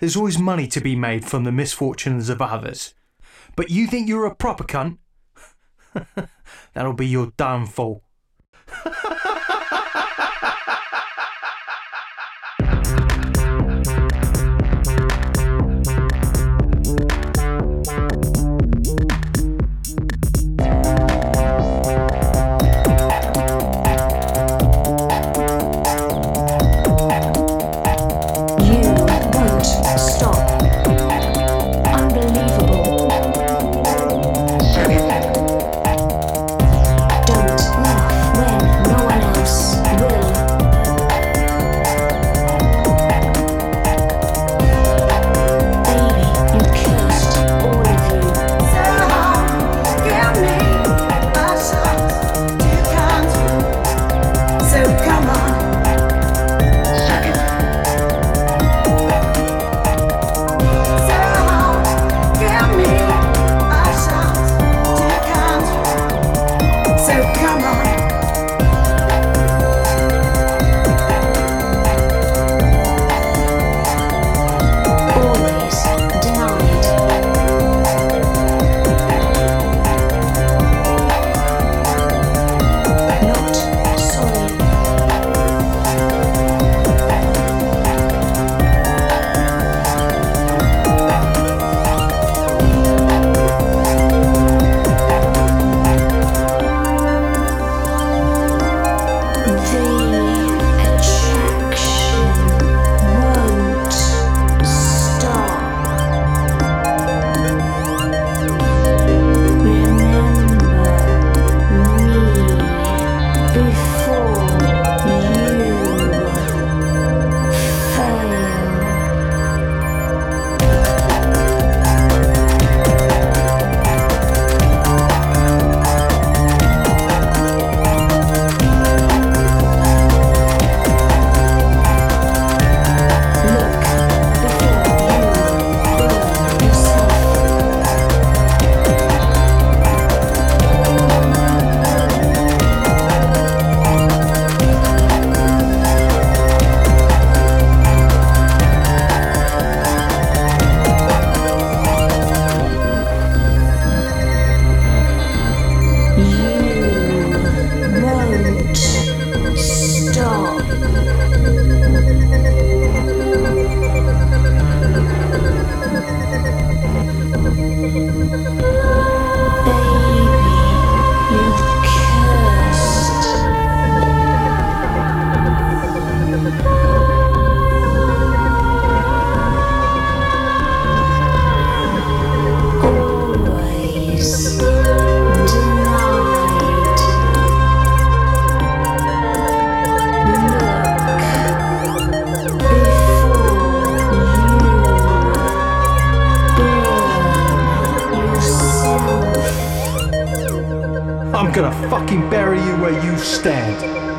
There's always money to be made from the misfortunes of others. But you think you're a proper cunt? That'll be your downfall. I'm gonna fucking bury you where you stand.